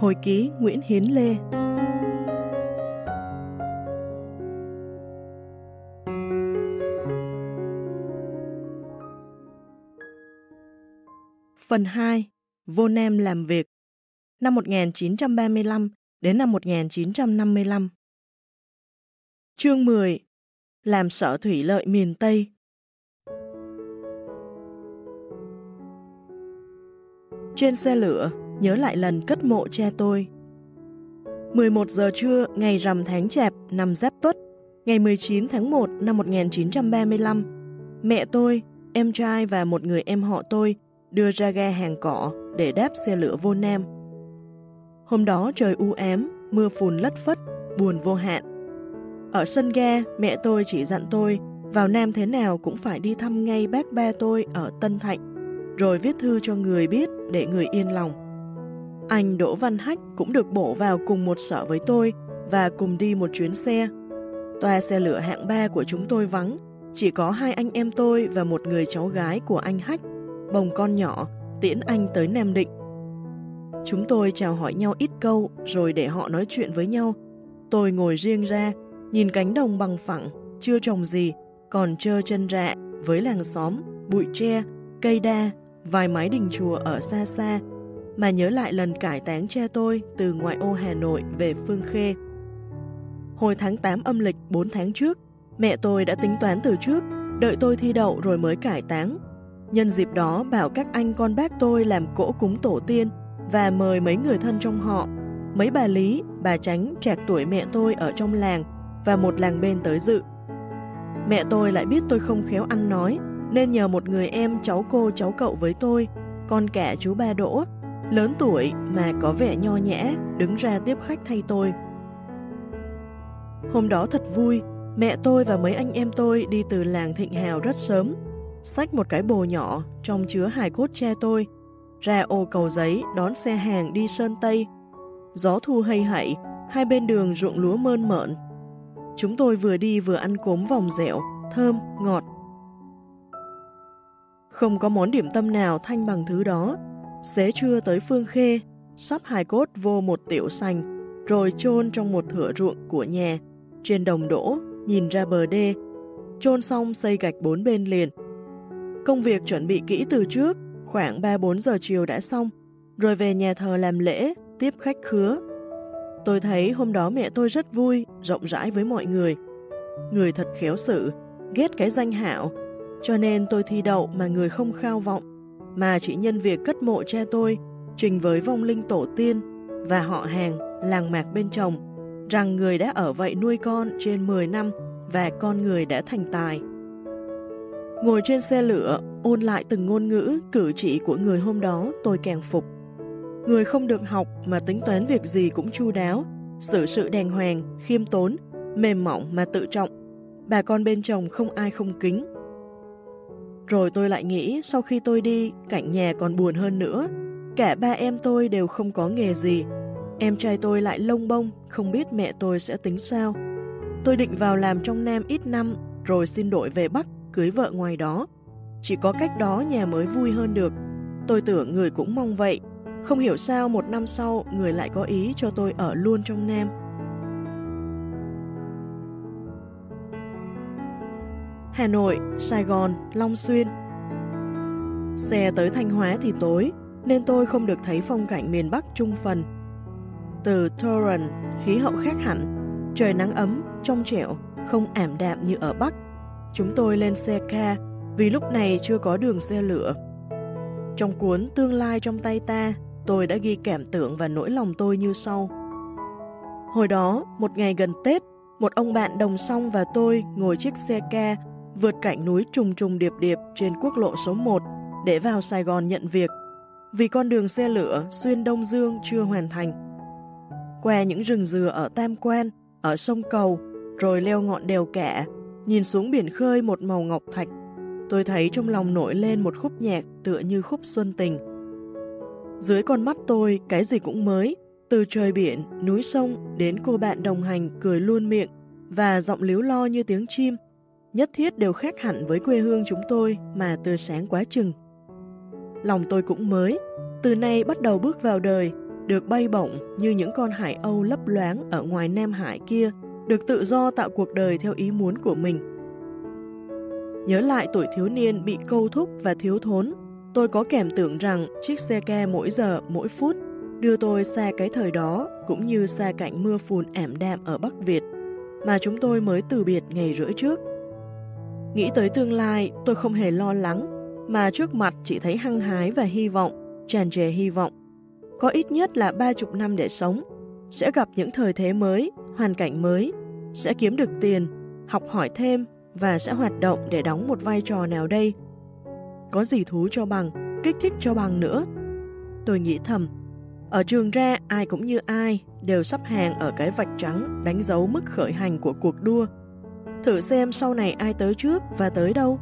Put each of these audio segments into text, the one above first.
Hồi ký Nguyễn Hiến Lê. Phần 2. Vô Nem làm việc. Năm 1935 đến năm 1955 Chương 10 Làm sở thủy lợi miền Tây. Trên xe lửa, nhớ lại lần cất mộ cha tôi. 11 giờ trưa ngày rằm tháng chạp năm Giáp Tuất, ngày 19 tháng 1 năm 1935, mẹ tôi, em trai và một người em họ tôi đưa ra ga hàng cỏ để đáp xe lửa vô Nam. Hôm đó trời u ám, mưa phùn lất phất, buồn vô hạn. Ở sân ga, mẹ tôi chỉ dặn tôi vào Nam thế nào cũng phải đi thăm ngay bác ba tôi ở Tân Thạnh, rồi viết thư cho người biết để người yên lòng. Anh Đỗ Văn Hách cũng được bổ vào cùng một sở với tôi và cùng đi một chuyến xe. Toa xe lửa hạng 3 của chúng tôi vắng, chỉ có hai anh em tôi và một người cháu gái của anh Hách, bồng con nhỏ, tiễn anh tới Nam Định. Chúng tôi chào hỏi nhau ít câu rồi để họ nói chuyện với nhau. Tôi ngồi riêng ra, nhìn cánh đồng bằng phẳng, chưa trồng gì, còn trơ chân rạ với làng xóm, bụi tre, cây đa, vài mái đình chùa ở xa xa, mà nhớ lại lần cải táng cha tôi từ ngoại ô Hà Nội về Phương Khê. Hồi tháng 8 âm lịch 4 tháng trước, mẹ tôi đã tính toán từ trước, đợi tôi thi đậu rồi mới cải táng. Nhân dịp đó bảo các anh con bác tôi làm cỗ cúng tổ tiên và mời mấy người thân trong họ, mấy bà Lý, bà Tránh trạc tuổi mẹ tôi ở trong làng và một làng bên tới dự. Mẹ tôi lại biết tôi không khéo ăn nói, nên nhờ một người em cháu cô cháu cậu với tôi, con cả chú ba Đỗ, lớn tuổi mà có vẻ nho nhã, đứng ra tiếp khách thay tôi. Hôm đó thật vui, mẹ tôi và mấy anh em tôi đi từ làng Thịnh Hào rất sớm, xách một cái bồ nhỏ trong chứa hài cốt cha tôi, ra ô cầu giấy đón xe hàng đi Sơn Tây. Gió thu hay hậy, hai bên đường ruộng lúa mơn mởn. Chúng tôi vừa đi vừa ăn cốm vòng dẻo, thơm, ngọt. Không có món điểm tâm nào thanh bằng thứ đó. Xế trưa tới Phương Khê, sắp hài cốt vô một tiểu sành, rồi chôn trong một thửa ruộng của nhà, trên đồng đỗ, nhìn ra bờ đê. Chôn xong xây gạch bốn bên liền. Công việc chuẩn bị kỹ từ trước, Khoảng 3-4 giờ chiều đã xong, rồi về nhà thờ làm lễ, tiếp khách khứa. Tôi thấy hôm đó mẹ tôi rất vui, rộng rãi với mọi người. Người thật khéo sự, ghét cái danh hạo, cho nên tôi thi đậu mà người không khao vọng, mà chỉ nhân việc cất mộ cha tôi, trình với vong linh tổ tiên và họ hàng, làng mạc bên chồng, rằng người đã ở vậy nuôi con trên 10 năm và con người đã thành tài. Ngồi trên xe lửa, ôn lại từng ngôn ngữ, cử chỉ của người hôm đó tôi càng phục. Người không được học mà tính toán việc gì cũng chu đáo, xử sự đàng hoàng, khiêm tốn, mềm mỏng mà tự trọng. Bà con bên chồng không ai không kính. Rồi tôi lại nghĩ sau khi tôi đi, cảnh nhà còn buồn hơn nữa. Cả ba em tôi đều không có nghề gì. Em trai tôi lại lông bông, không biết mẹ tôi sẽ tính sao. Tôi định vào làm trong Nam ít năm, rồi xin đổi về Bắc cưới vợ ngoài đó. Chỉ có cách đó nhà mới vui hơn được. Tôi tưởng người cũng mong vậy. Không hiểu sao một năm sau người lại có ý cho tôi ở luôn trong Nam. Hà Nội, Sài Gòn, Long Xuyên Xe tới Thanh Hóa thì tối, nên tôi không được thấy phong cảnh miền Bắc trung phần. Từ Torrent, khí hậu khác hẳn, trời nắng ấm, trong trẻo, không ảm đạm như ở Bắc. Chúng tôi lên xe ca vì lúc này chưa có đường xe lửa. Trong cuốn Tương lai trong tay ta, tôi đã ghi cảm tưởng và nỗi lòng tôi như sau. Hồi đó, một ngày gần Tết, một ông bạn đồng song và tôi ngồi chiếc xe ca vượt cạnh núi trùng trùng điệp điệp trên quốc lộ số 1 để vào Sài Gòn nhận việc, vì con đường xe lửa xuyên Đông Dương chưa hoàn thành. Qua những rừng dừa ở Tam Quan, ở sông Cầu, rồi leo ngọn đèo cả, Nhìn xuống biển khơi một màu ngọc thạch, tôi thấy trong lòng nổi lên một khúc nhạc tựa như khúc xuân tình. Dưới con mắt tôi, cái gì cũng mới, từ trời biển, núi sông đến cô bạn đồng hành cười luôn miệng và giọng líu lo như tiếng chim, nhất thiết đều khác hẳn với quê hương chúng tôi mà tươi sáng quá chừng. Lòng tôi cũng mới, từ nay bắt đầu bước vào đời, được bay bổng như những con hải âu lấp loáng ở ngoài Nam Hải kia, được tự do tạo cuộc đời theo ý muốn của mình. Nhớ lại tuổi thiếu niên bị câu thúc và thiếu thốn, tôi có kèm tưởng rằng chiếc xe ke mỗi giờ, mỗi phút đưa tôi xa cái thời đó cũng như xa cảnh mưa phùn ảm đạm ở Bắc Việt mà chúng tôi mới từ biệt ngày rưỡi trước. Nghĩ tới tương lai, tôi không hề lo lắng, mà trước mặt chỉ thấy hăng hái và hy vọng, tràn trề hy vọng. Có ít nhất là ba chục năm để sống, sẽ gặp những thời thế mới, hoàn cảnh mới, sẽ kiếm được tiền, học hỏi thêm và sẽ hoạt động để đóng một vai trò nào đây. Có gì thú cho bằng, kích thích cho bằng nữa. Tôi nghĩ thầm, ở trường ra ai cũng như ai, đều sắp hàng ở cái vạch trắng đánh dấu mức khởi hành của cuộc đua. Thử xem sau này ai tới trước và tới đâu.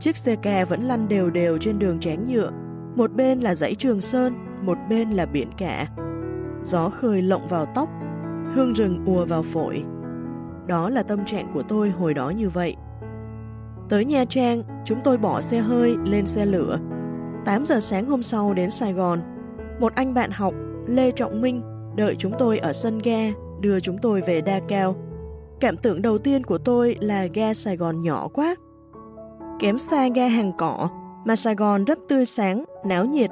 Chiếc xe kè vẫn lăn đều đều trên đường tráng nhựa, một bên là dãy Trường Sơn, một bên là biển cả. Gió khơi lộng vào tóc, hương rừng ùa vào phổi. Đó là tâm trạng của tôi hồi đó như vậy. Tới Nha Trang, chúng tôi bỏ xe hơi lên xe lửa. 8 giờ sáng hôm sau đến Sài Gòn, một anh bạn học, Lê Trọng Minh, đợi chúng tôi ở sân ga, đưa chúng tôi về Đa Cao. Cảm tưởng đầu tiên của tôi là ga Sài Gòn nhỏ quá. Kém xa ga hàng cỏ, mà Sài Gòn rất tươi sáng, náo nhiệt.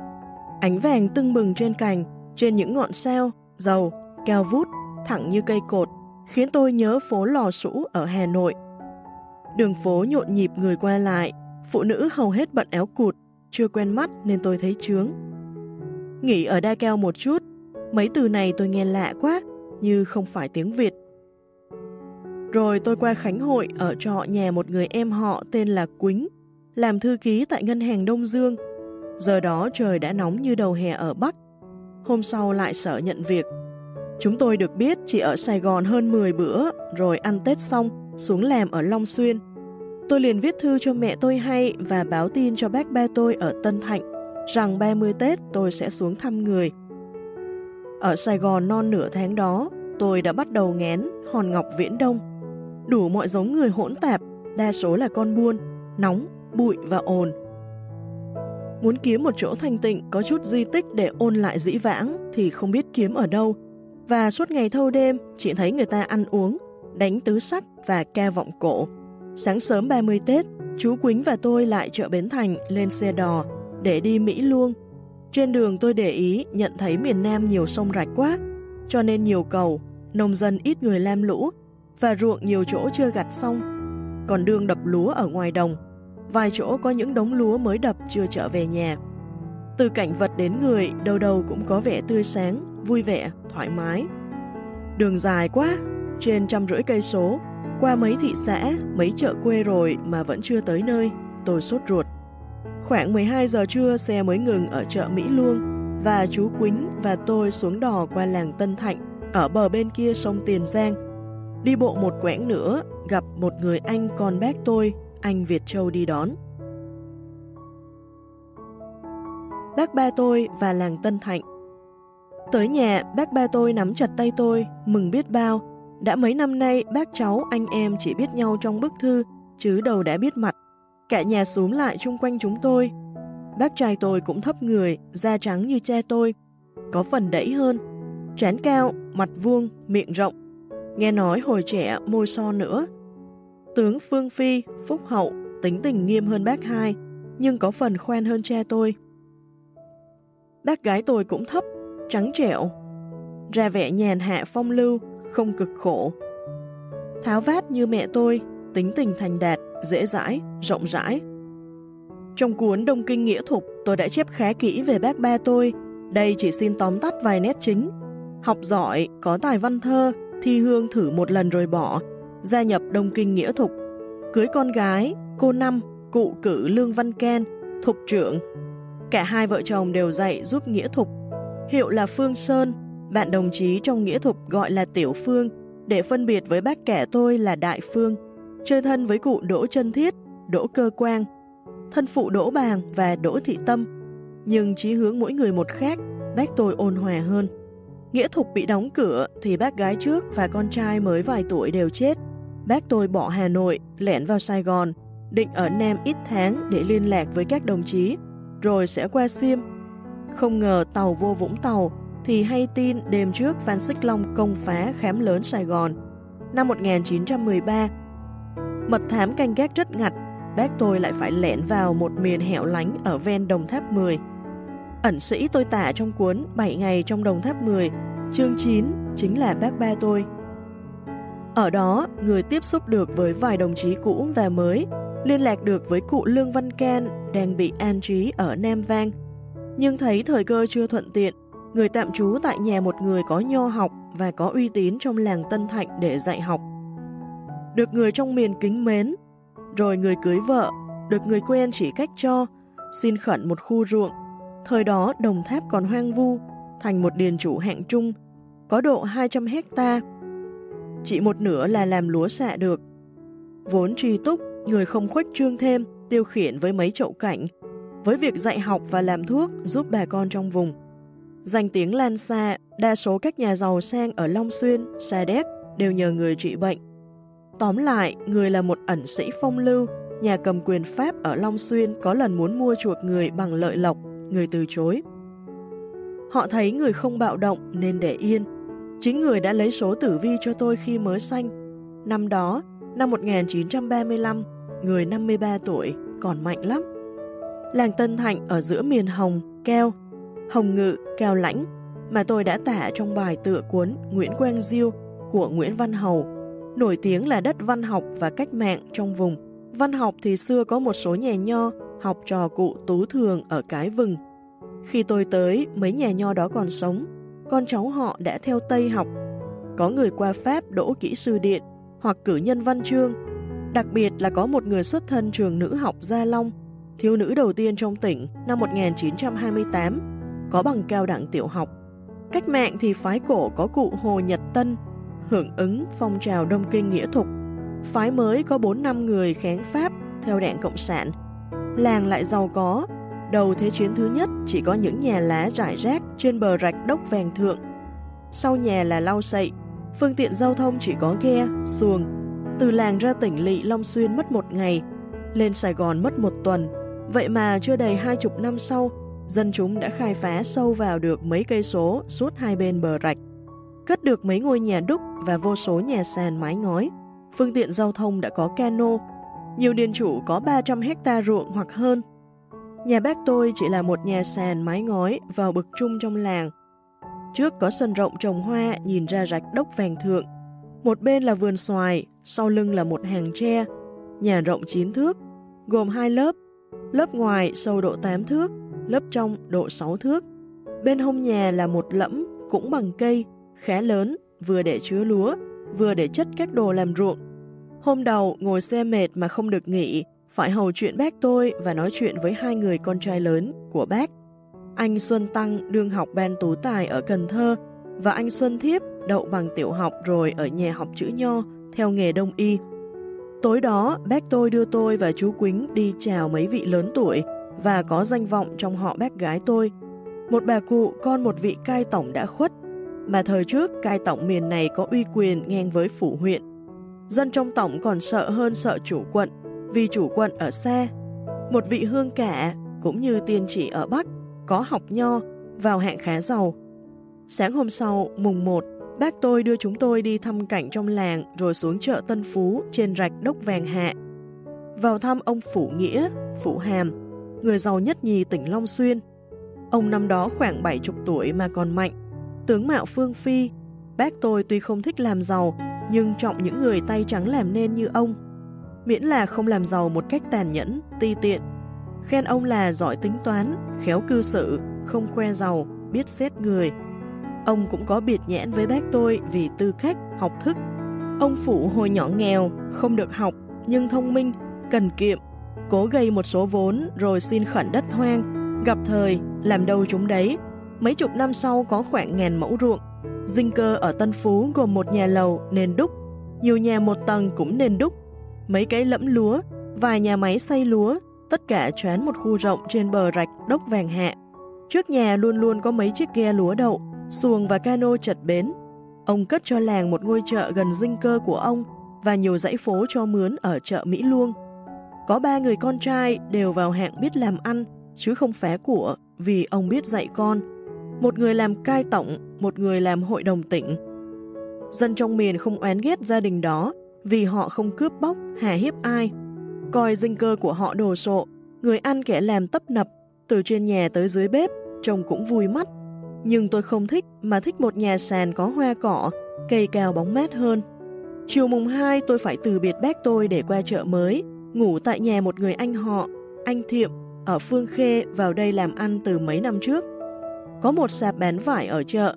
Ánh vàng tưng bừng trên cành, trên những ngọn sao, dầu, cao vút, thẳng như cây cột, khiến tôi nhớ phố Lò Sũ ở Hà Nội. Đường phố nhộn nhịp người qua lại, phụ nữ hầu hết bận áo cụt, chưa quen mắt nên tôi thấy chướng. Nghỉ ở Đa Cao một chút, mấy từ này tôi nghe lạ quá, như không phải tiếng Việt. Rồi tôi qua Khánh Hội ở trọ nhà một người em họ tên là Quýnh, làm thư ký tại ngân hàng Đông Dương. Giờ đó trời đã nóng như đầu hè ở Bắc. Hôm sau lại sợ nhận việc. Chúng tôi được biết chỉ ở Sài Gòn hơn 10 bữa, rồi ăn Tết xong, xuống làm ở Long Xuyên. Tôi liền viết thư cho mẹ tôi hay và báo tin cho bác ba tôi ở Tân Thạnh rằng 30 Tết tôi sẽ xuống thăm người. Ở Sài Gòn non nửa tháng đó, tôi đã bắt đầu ngén hòn ngọc viễn đông. Đủ mọi giống người hỗn tạp, đa số là con buôn, nóng, bụi và ồn. Muốn kiếm một chỗ thanh tịnh có chút di tích để ôn lại dĩ vãng thì không biết kiếm ở đâu. Và suốt ngày thâu đêm chỉ thấy người ta ăn uống, đánh tứ sắt và ca vọng cổ. Sáng sớm 30 Tết, chú Quýnh và tôi lại chợ Bến Thành lên xe đò để đi Mỹ luôn. Trên đường tôi để ý nhận thấy miền Nam nhiều sông rạch quá, cho nên nhiều cầu, nông dân ít người lam lũ và ruộng nhiều chỗ chưa gặt xong. Còn đường đập lúa ở ngoài đồng, vài chỗ có những đống lúa mới đập chưa trở về nhà. Từ cảnh vật đến người, đâu đâu cũng có vẻ tươi sáng, vui vẻ, thoải mái. Đường dài quá, trên trăm rưỡi cây số, qua mấy thị xã, mấy chợ quê rồi mà vẫn chưa tới nơi, tôi sốt ruột. Khoảng 12 giờ trưa xe mới ngừng ở chợ Mỹ Luông và chú Quýnh và tôi xuống đò qua làng Tân Thạnh ở bờ bên kia sông Tiền Giang. Đi bộ một quãng nữa gặp một người anh con bác tôi, anh Việt Châu đi đón. Bác ba tôi và làng Tân Thạnh Tới nhà, bác ba tôi nắm chặt tay tôi, mừng biết bao. Đã mấy năm nay, bác cháu, anh em chỉ biết nhau trong bức thư, chứ đầu đã biết mặt. Cả nhà xuống lại chung quanh chúng tôi. Bác trai tôi cũng thấp người, da trắng như cha tôi. Có phần đẩy hơn. Trán cao, mặt vuông, miệng rộng. Nghe nói hồi trẻ môi son nữa. Tướng Phương Phi, phúc hậu, tính tình nghiêm hơn bác hai, nhưng có phần khoan hơn cha tôi. Bác gái tôi cũng thấp, trắng trẻo, ra vẻ nhàn hạ phong lưu, không cực khổ. Tháo vát như mẹ tôi, tính tình thành đạt, dễ dãi, rộng rãi. Trong cuốn Đông Kinh Nghĩa Thục, tôi đã chép khá kỹ về bác ba tôi. Đây chỉ xin tóm tắt vài nét chính. Học giỏi, có tài văn thơ, thi hương thử một lần rồi bỏ, gia nhập Đông Kinh Nghĩa Thục. Cưới con gái, cô Năm, cụ cử Lương Văn Ken, thục trưởng. Cả hai vợ chồng đều dạy giúp Nghĩa Thục. Hiệu là Phương Sơn, bạn đồng chí trong Nghĩa Thục gọi là Tiểu Phương, để phân biệt với bác kẻ tôi là Đại Phương chơi thân với cụ Đỗ Trân Thiết, Đỗ Cơ Quang, thân phụ Đỗ Bàng và Đỗ Thị Tâm. Nhưng chí hướng mỗi người một khác, bác tôi ôn hòa hơn. Nghĩa Thục bị đóng cửa thì bác gái trước và con trai mới vài tuổi đều chết. Bác tôi bỏ Hà Nội, lẻn vào Sài Gòn, định ở Nam ít tháng để liên lạc với các đồng chí, rồi sẽ qua Xiêm. Không ngờ tàu vô Vũng Tàu thì hay tin đêm trước Phan Xích Long công phá khám lớn Sài Gòn. Năm 1913, mật thám canh gác rất ngặt, bác tôi lại phải lẻn vào một miền hẻo lánh ở ven Đồng Tháp 10. Ẩn sĩ tôi tả trong cuốn 7 ngày trong Đồng Tháp 10, chương 9 chính là bác ba tôi. Ở đó, người tiếp xúc được với vài đồng chí cũ và mới, liên lạc được với cụ Lương Văn Can đang bị an trí ở Nam Vang. Nhưng thấy thời cơ chưa thuận tiện, người tạm trú tại nhà một người có nho học và có uy tín trong làng Tân Thạnh để dạy học. Được người trong miền kính mến, rồi người cưới vợ, được người quen chỉ cách cho, xin khẩn một khu ruộng. Thời đó đồng tháp còn hoang vu, thành một điền chủ hạng trung, có độ 200 hecta. Chỉ một nửa là làm lúa xạ được. Vốn tri túc, người không khuếch trương thêm, tiêu khiển với mấy chậu cảnh, với việc dạy học và làm thuốc giúp bà con trong vùng. Danh tiếng lan xa, đa số các nhà giàu sang ở Long Xuyên, Sa Đéc đều nhờ người trị bệnh. Tóm lại, người là một ẩn sĩ phong lưu, nhà cầm quyền Pháp ở Long Xuyên có lần muốn mua chuộc người bằng lợi lộc, người từ chối. Họ thấy người không bạo động nên để yên. Chính người đã lấy số tử vi cho tôi khi mới sanh. Năm đó, năm 1935, người 53 tuổi, còn mạnh lắm. Làng Tân Thạnh ở giữa miền Hồng, Keo, Hồng Ngự, Keo Lãnh mà tôi đã tả trong bài tựa cuốn Nguyễn Quang Diêu của Nguyễn Văn Hầu, nổi tiếng là đất văn học và cách mạng trong vùng. Văn học thì xưa có một số nhà nho, học trò cụ Tú Thường ở Cái Vừng. Khi tôi tới, mấy nhà nho đó còn sống, con cháu họ đã theo Tây học. Có người qua Pháp đỗ kỹ sư điện hoặc cử nhân văn chương. Đặc biệt là có một người xuất thân trường nữ học Gia Long, thiếu nữ đầu tiên trong tỉnh năm 1928, có bằng cao đẳng tiểu học. Cách mạng thì phái cổ có cụ Hồ Nhật Tân, hưởng ứng phong trào Đông Kinh Nghĩa Thục. Phái mới có 4 năm người kháng Pháp theo đảng Cộng sản. Làng lại giàu có, đầu Thế chiến thứ nhất chỉ có những nhà lá rải rác trên bờ rạch đốc vàng thượng. Sau nhà là lau sậy, phương tiện giao thông chỉ có ghe, xuồng. Từ làng ra tỉnh lỵ Long Xuyên mất một ngày, lên Sài Gòn mất một tuần. Vậy mà chưa đầy hai chục năm sau, dân chúng đã khai phá sâu vào được mấy cây số suốt hai bên bờ rạch. Cất được mấy ngôi nhà đúc và vô số nhà sàn mái ngói. Phương tiện giao thông đã có cano. Nhiều điền chủ có 300 hecta ruộng hoặc hơn. Nhà bác tôi chỉ là một nhà sàn mái ngói vào bực trung trong làng. Trước có sân rộng trồng hoa nhìn ra rạch đốc vàng thượng. Một bên là vườn xoài, sau lưng là một hàng tre. Nhà rộng 9 thước, gồm hai lớp. Lớp ngoài sâu độ 8 thước, lớp trong độ 6 thước. Bên hông nhà là một lẫm cũng bằng cây, khá lớn, vừa để chứa lúa, vừa để chất các đồ làm ruộng. Hôm đầu ngồi xe mệt mà không được nghỉ, phải hầu chuyện bác tôi và nói chuyện với hai người con trai lớn của bác. Anh Xuân Tăng đương học ban tú tài ở Cần Thơ và anh Xuân Thiếp đậu bằng tiểu học rồi ở nhà học chữ nho theo nghề đông y. Tối đó, bác tôi đưa tôi và chú Quýnh đi chào mấy vị lớn tuổi và có danh vọng trong họ bác gái tôi. Một bà cụ con một vị cai tổng đã khuất, mà thời trước cai tổng miền này có uy quyền ngang với phủ huyện. Dân trong tổng còn sợ hơn sợ chủ quận, vì chủ quận ở xa. Một vị hương cả, cũng như tiên chỉ ở Bắc, có học nho, vào hạng khá giàu. Sáng hôm sau, mùng 1, bác tôi đưa chúng tôi đi thăm cảnh trong làng rồi xuống chợ Tân Phú trên rạch Đốc Vàng Hạ. Vào thăm ông Phủ Nghĩa, Phủ Hàm, người giàu nhất nhì tỉnh Long Xuyên. Ông năm đó khoảng 70 tuổi mà còn mạnh, tướng mạo phương phi. Bác tôi tuy không thích làm giàu, nhưng trọng những người tay trắng làm nên như ông. Miễn là không làm giàu một cách tàn nhẫn, ti tiện. Khen ông là giỏi tính toán, khéo cư xử, không khoe giàu, biết xét người. Ông cũng có biệt nhãn với bác tôi vì tư cách, học thức. Ông phụ hồi nhỏ nghèo, không được học, nhưng thông minh, cần kiệm, cố gây một số vốn rồi xin khẩn đất hoang, gặp thời, làm đâu chúng đấy. Mấy chục năm sau có khoảng ngàn mẫu ruộng. Dinh cơ ở Tân Phú gồm một nhà lầu nền đúc, nhiều nhà một tầng cũng nền đúc, mấy cái lẫm lúa, vài nhà máy xay lúa, tất cả choán một khu rộng trên bờ rạch đốc vàng hạ. Trước nhà luôn luôn có mấy chiếc ghe lúa đậu, xuồng và cano chật bến. Ông cất cho làng một ngôi chợ gần dinh cơ của ông và nhiều dãy phố cho mướn ở chợ Mỹ Luông. Có ba người con trai đều vào hạng biết làm ăn, chứ không phá của vì ông biết dạy con. Một người làm cai tổng, một người làm hội đồng tỉnh. Dân trong miền không oán ghét gia đình đó vì họ không cướp bóc, hà hiếp ai. Coi dinh cơ của họ đồ sộ, người ăn kẻ làm tấp nập, từ trên nhà tới dưới bếp, trông cũng vui mắt. Nhưng tôi không thích mà thích một nhà sàn có hoa cỏ, cây cao bóng mát hơn. Chiều mùng 2 tôi phải từ biệt bác tôi để qua chợ mới, ngủ tại nhà một người anh họ, anh Thiệm, ở Phương Khê vào đây làm ăn từ mấy năm trước. Có một sạp bán vải ở chợ.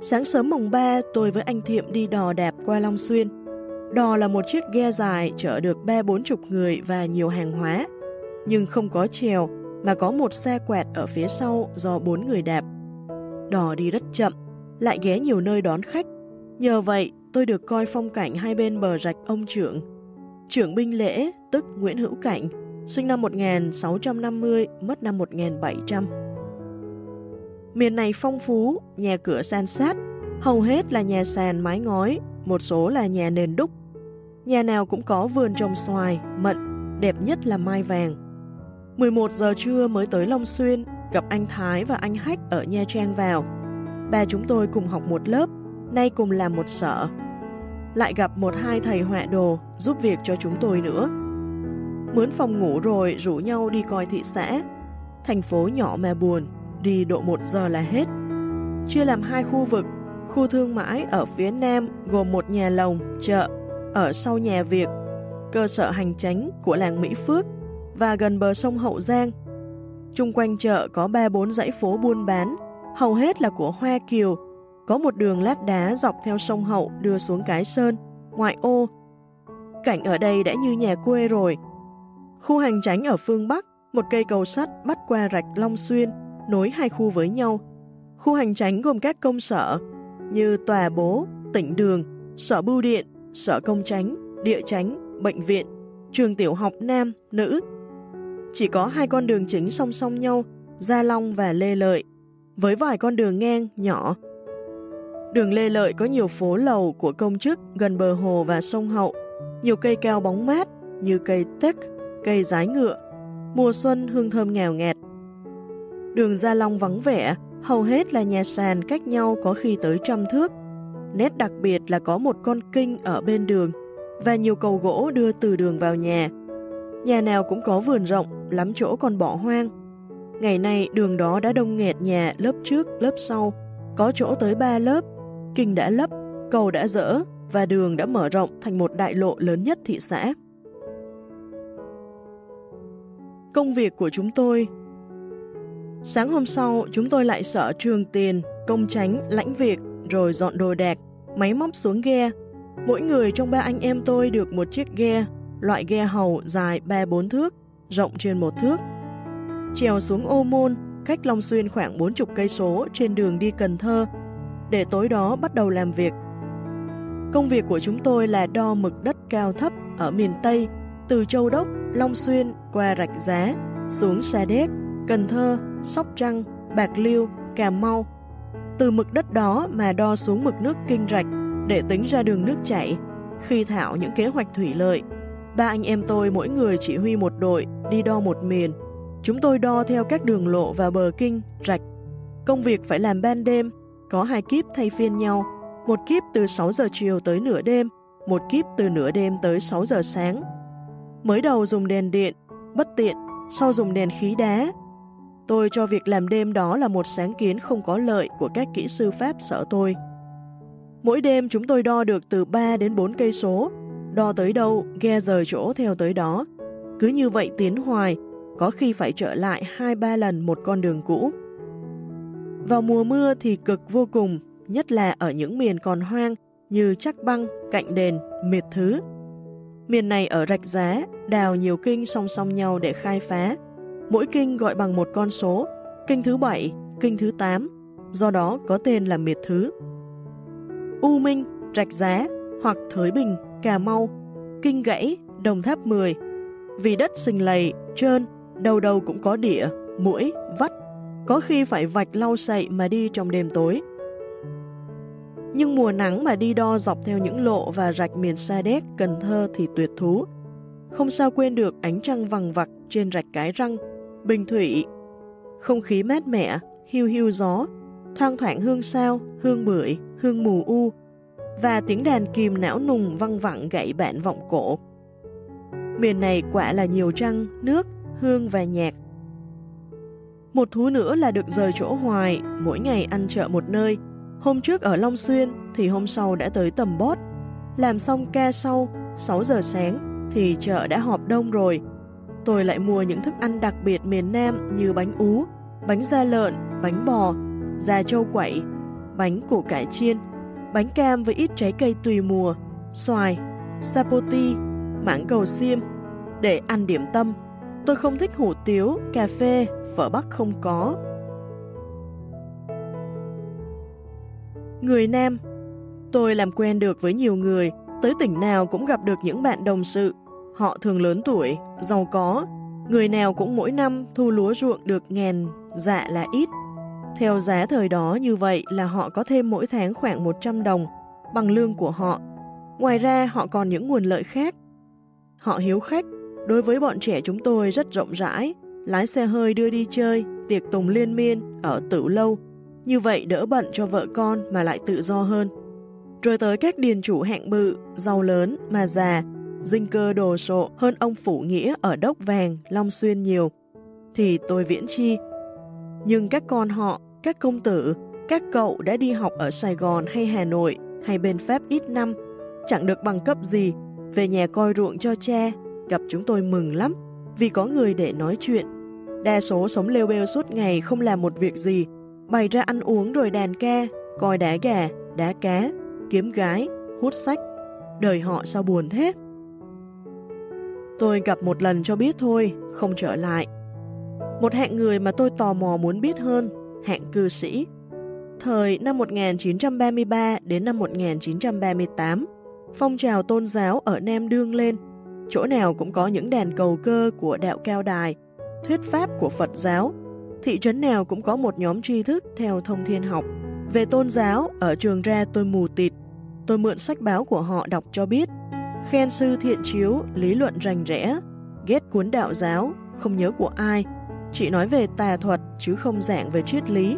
Sáng sớm mùng 3 tôi với anh Thiệm đi đò đạp qua Long Xuyên. Đò là một chiếc ghe dài chở được ba bốn chục người và nhiều hàng hóa. Nhưng không có chèo mà có một xe quẹt ở phía sau do bốn người đạp. Đò đi rất chậm, lại ghé nhiều nơi đón khách. Nhờ vậy tôi được coi phong cảnh hai bên bờ rạch ông trưởng. Trưởng binh lễ, tức Nguyễn Hữu Cảnh, sinh năm 1650, mất năm 1700. Miền này phong phú, nhà cửa san sát, hầu hết là nhà sàn mái ngói, một số là nhà nền đúc. Nhà nào cũng có vườn trồng xoài, mận, đẹp nhất là mai vàng. 11 giờ trưa mới tới Long Xuyên, gặp anh Thái và anh Hách ở Nha Trang vào. Ba chúng tôi cùng học một lớp, nay cùng làm một sở. Lại gặp một hai thầy họa đồ giúp việc cho chúng tôi nữa. Mướn phòng ngủ rồi rủ nhau đi coi thị xã. Thành phố nhỏ mà buồn, đi độ một giờ là hết. Chia làm hai khu vực, khu thương mại ở phía nam gồm một nhà lồng, chợ, ở sau nhà Việt, cơ sở hành chánh của làng Mỹ Phước và gần bờ sông Hậu Giang. Trung quanh chợ có ba bốn dãy phố buôn bán, hầu hết là của Hoa Kiều, có một đường lát đá dọc theo sông Hậu đưa xuống Cái Sơn, ngoại ô. Cảnh ở đây đã như nhà quê rồi. Khu hành tránh ở phương Bắc, một cây cầu sắt bắt qua rạch Long Xuyên, nối hai khu với nhau. Khu hành tránh gồm các công sở như tòa bố, tỉnh đường, sở bưu điện, sở công tránh, địa tránh, bệnh viện, trường tiểu học nam, nữ. Chỉ có hai con đường chính song song nhau, Gia Long và Lê Lợi, với vài con đường ngang, nhỏ. Đường Lê Lợi có nhiều phố lầu của công chức gần bờ hồ và sông Hậu, nhiều cây cao bóng mát như cây tếch, cây rái ngựa, mùa xuân hương thơm ngào ngạt. Đường Gia Long vắng vẻ, hầu hết là nhà sàn cách nhau có khi tới trăm thước. Nét đặc biệt là có một con kinh ở bên đường và nhiều cầu gỗ đưa từ đường vào nhà. Nhà nào cũng có vườn rộng, lắm chỗ còn bỏ hoang. Ngày nay đường đó đã đông nghẹt nhà lớp trước, lớp sau, có chỗ tới ba lớp. Kinh đã lấp, cầu đã dỡ và đường đã mở rộng thành một đại lộ lớn nhất thị xã. Công việc của chúng tôi Sáng hôm sau, chúng tôi lại sợ trường tiền, công tránh, lãnh việc, rồi dọn đồ đạc, máy móc xuống ghe. Mỗi người trong ba anh em tôi được một chiếc ghe, loại ghe hầu dài 3-4 thước, rộng trên một thước. Trèo xuống ô môn, cách Long Xuyên khoảng 40 cây số trên đường đi Cần Thơ, để tối đó bắt đầu làm việc. Công việc của chúng tôi là đo mực đất cao thấp ở miền Tây, từ Châu Đốc, Long Xuyên qua Rạch Giá, xuống Sa Đéc, Cần Thơ, Sóc Trăng, Bạc Liêu, Cà Mau. Từ mực đất đó mà đo xuống mực nước kinh rạch để tính ra đường nước chảy. Khi thảo những kế hoạch thủy lợi, ba anh em tôi mỗi người chỉ huy một đội đi đo một miền. Chúng tôi đo theo các đường lộ và bờ kinh, rạch. Công việc phải làm ban đêm, có hai kíp thay phiên nhau. Một kíp từ 6 giờ chiều tới nửa đêm, một kíp từ nửa đêm tới 6 giờ sáng. Mới đầu dùng đèn điện, bất tiện, sau dùng đèn khí đá, Tôi cho việc làm đêm đó là một sáng kiến không có lợi của các kỹ sư Pháp sợ tôi. Mỗi đêm chúng tôi đo được từ 3 đến 4 cây số, đo tới đâu, ghe rời chỗ theo tới đó. Cứ như vậy tiến hoài, có khi phải trở lại 2-3 lần một con đường cũ. Vào mùa mưa thì cực vô cùng, nhất là ở những miền còn hoang như Chắc Băng, Cạnh Đền, Miệt Thứ. Miền này ở rạch giá, đào nhiều kinh song song nhau để khai phá, Mỗi kinh gọi bằng một con số, kinh thứ 7, kinh thứ 8, do đó có tên là miệt thứ. U Minh, Rạch Giá hoặc Thới Bình, Cà Mau, Kinh Gãy, Đồng Tháp 10. Vì đất sình lầy, trơn, đầu đầu cũng có đĩa, mũi, vắt, có khi phải vạch lau sậy mà đi trong đêm tối. Nhưng mùa nắng mà đi đo dọc theo những lộ và rạch miền Sa Đéc, Cần Thơ thì tuyệt thú. Không sao quên được ánh trăng vằng vặc trên rạch cái răng Bình thủy, không khí mát mẻ, hiu hiu gió, thoang thoảng hương sao, hương bưởi, hương mù u, và tiếng đàn kìm não nùng văng vẳng gãy bản vọng cổ. Miền này quả là nhiều trăng, nước, hương và nhạc. Một thú nữa là được rời chỗ hoài, mỗi ngày ăn chợ một nơi. Hôm trước ở Long Xuyên thì hôm sau đã tới tầm bót. Làm xong ca sau, 6 giờ sáng thì chợ đã họp đông rồi. Tôi lại mua những thức ăn đặc biệt miền Nam như bánh ú, bánh da lợn, bánh bò, da trâu quẩy, bánh củ cải chiên, bánh cam với ít trái cây tùy mùa, xoài, sapoti, mãng cầu xiêm để ăn điểm tâm. Tôi không thích hủ tiếu, cà phê, phở Bắc không có. Người Nam Tôi làm quen được với nhiều người, tới tỉnh nào cũng gặp được những bạn đồng sự. Họ thường lớn tuổi, giàu có, người nào cũng mỗi năm thu lúa ruộng được ngàn, dạ là ít. Theo giá thời đó như vậy là họ có thêm mỗi tháng khoảng 100 đồng bằng lương của họ. Ngoài ra họ còn những nguồn lợi khác. Họ hiếu khách, đối với bọn trẻ chúng tôi rất rộng rãi, lái xe hơi đưa đi chơi, tiệc tùng liên miên, ở tử lâu. Như vậy đỡ bận cho vợ con mà lại tự do hơn. Rồi tới các điền chủ hạng bự, giàu lớn mà già, dinh cơ đồ sộ hơn ông Phủ Nghĩa ở Đốc Vàng, Long Xuyên nhiều. Thì tôi viễn chi. Nhưng các con họ, các công tử, các cậu đã đi học ở Sài Gòn hay Hà Nội hay bên Pháp ít năm, chẳng được bằng cấp gì, về nhà coi ruộng cho cha, gặp chúng tôi mừng lắm, vì có người để nói chuyện. Đa số sống lêu bêu suốt ngày không làm một việc gì, bày ra ăn uống rồi đàn ca, coi đá gà, đá cá, kiếm gái, hút sách. Đời họ sao buồn thế? Tôi gặp một lần cho biết thôi, không trở lại. Một hạng người mà tôi tò mò muốn biết hơn, hạng cư sĩ. Thời năm 1933 đến năm 1938, phong trào tôn giáo ở Nam Đương lên, chỗ nào cũng có những đàn cầu cơ của đạo cao đài, thuyết pháp của Phật giáo, thị trấn nào cũng có một nhóm tri thức theo thông thiên học. Về tôn giáo, ở trường ra tôi mù tịt, tôi mượn sách báo của họ đọc cho biết, khen sư thiện chiếu, lý luận rành rẽ, ghét cuốn đạo giáo, không nhớ của ai, chỉ nói về tà thuật chứ không giảng về triết lý,